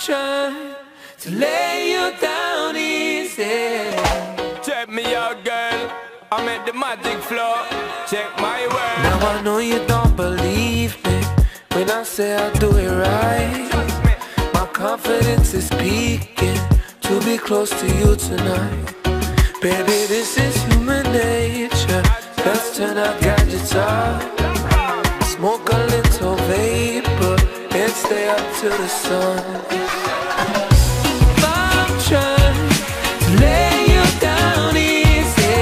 trying to lay you down easy. Check me out, girl. I'm at the magic floor. Check my work. Now I know you don't believe me when I say I do it right. My confidence is peaking to be close to you tonight. Baby, this is human nature. Let's turn our gadgets off. Stay up till the sun. I'm trying to lay you down easy.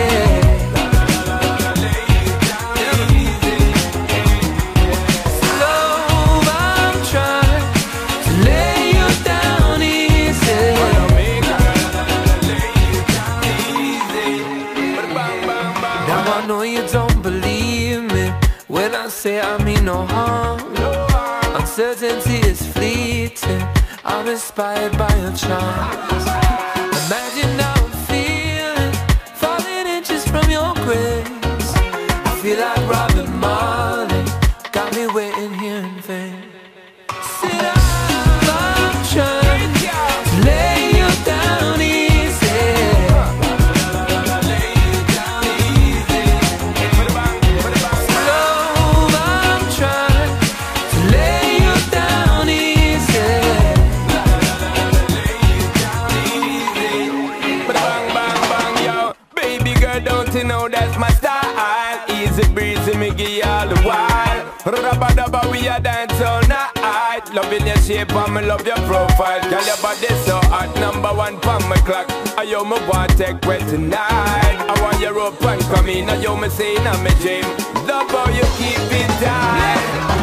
Slow, I'm trying to lay you down easy. Now I know you don't believe me when I say I mean no harm. Uncertainty is fleeting. I'm inspired by your charms. Girl, don't you know that's my style? Easy breezy, me give you all the while. Rubba dubba, we a dance all night. Loving your shape and me love your profile. Girl, your body so hot, number one pon my clock. I yo me want take wet tonight. I want your rope and come in. I yo me say in my dream. Love how you keep it tight.